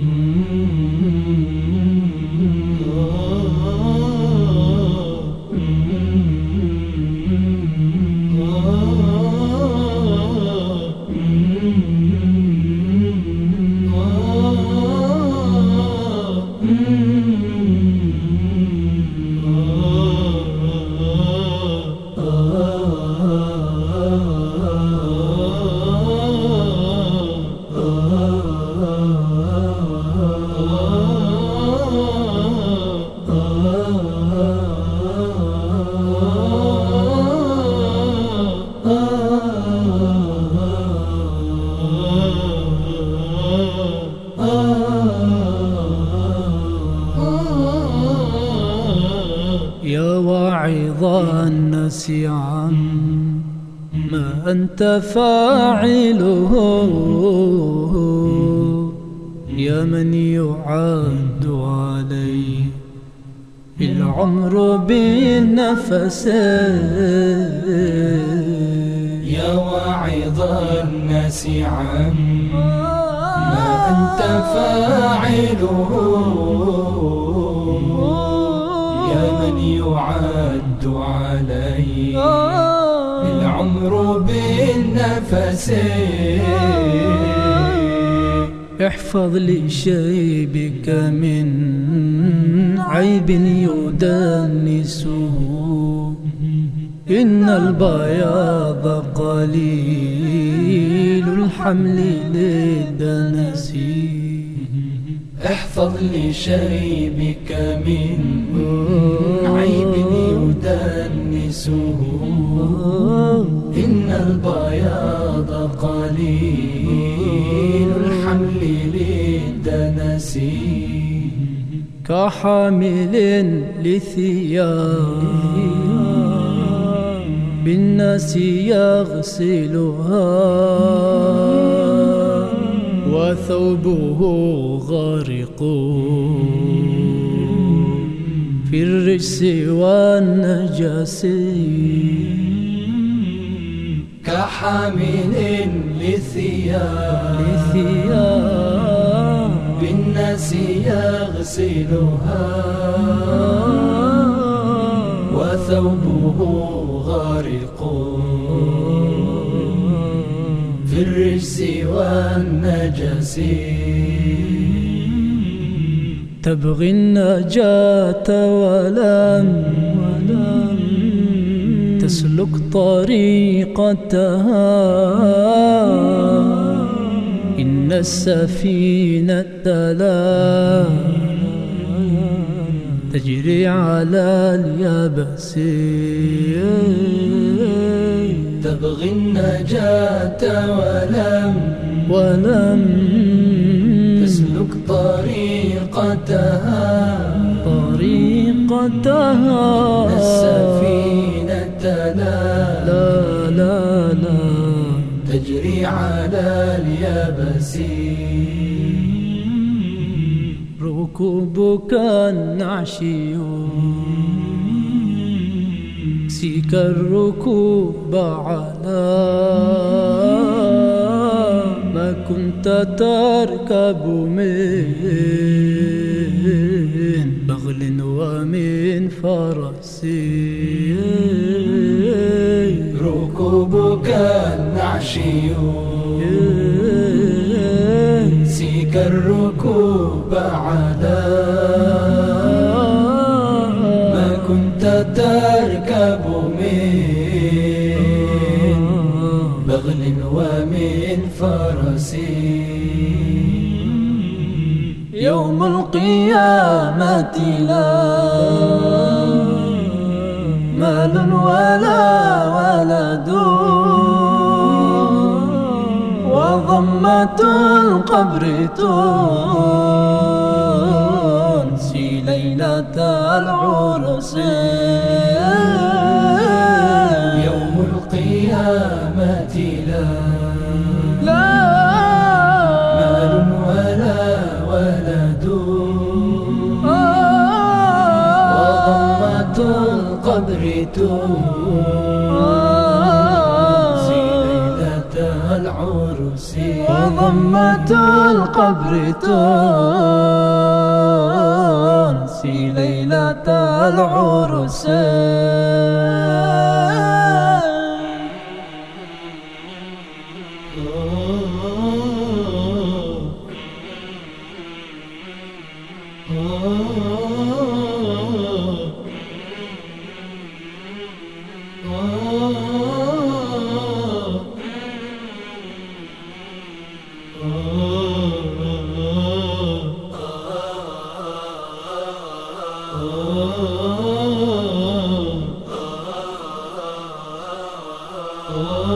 Mm-hmm. يا واعظ الناس عم ما أنت فاعله. يا من يعد عليه العمر بالنفس. يا واعظ الناس عم أنت فاعله يا من يعد عليه العمر بالنفس. احفظ لي شيبك من عيب يدنسه إن البياض قليل. الحمل للدنس احفظ لشيبك من عيب يدنسه إن البياض قليل. الحمل للدنس كحامل لثياب. بالناس يغسلها. وثوبه غارق. في الرجس والنجس. كحامل لثياب. بالناس يغسلها. وثوبه غارق في الرجس والنجس. تبغي النجاة ولم ولم تسلك طريقتها. إن السفينة لا تجري على اليابس. تبغي النجاة ولم ولم تسلك طريقتها. طريقتها. السفينة لا لا لا لا. تجري على اليابس. ركوبك النعشي سيك الركوب على ما كنت تركب من بغل ومن فرس ركوبك النعشي سيك الركوب على ما كنت تركب من بغل ومن فرس. يوم القيامة لا مال ولا ولد. وضمة القبر تنسي يوم القيامة لا. لا. مال ولا ولد. وضمة القبر تنسي ليلة العرس. وضمة القبر تنسي ليلة العرس. Oh.